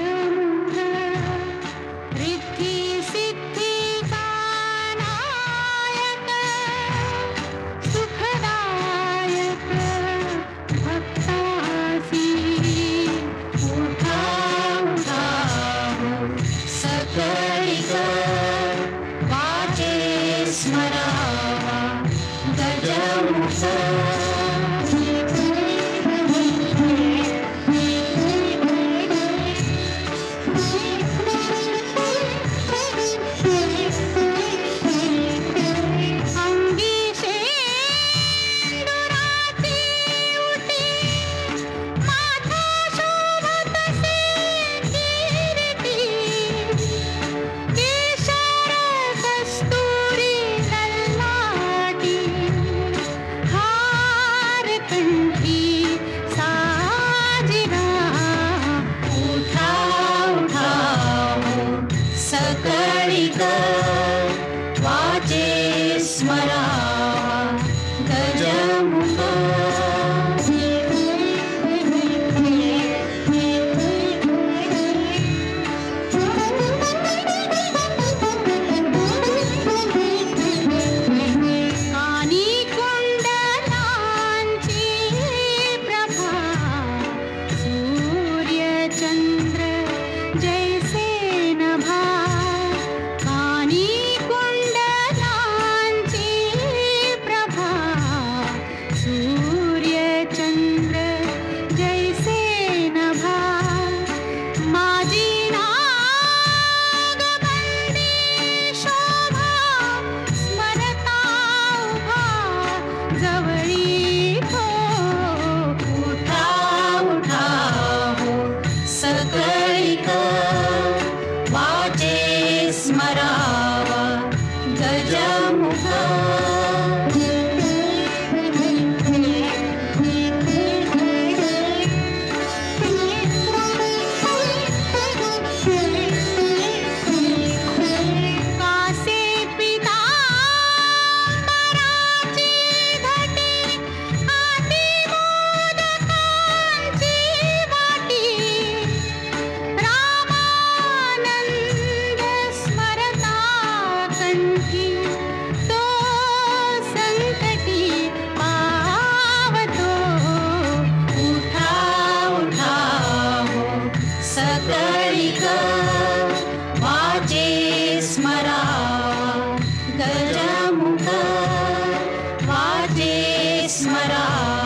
you Baby. esmará. स्मरा